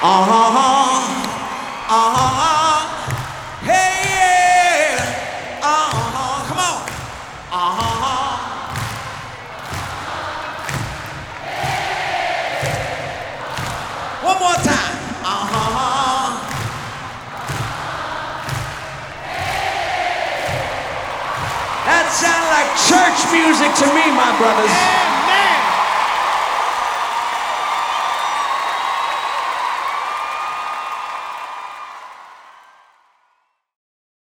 Uh-huh. Uh-huh. Hey, yeah. Uh-huh. Come on. Uh-huh. Hey. One more time. Uh-huh. Hey. That sounded like church music to me, my brothers. Yeah.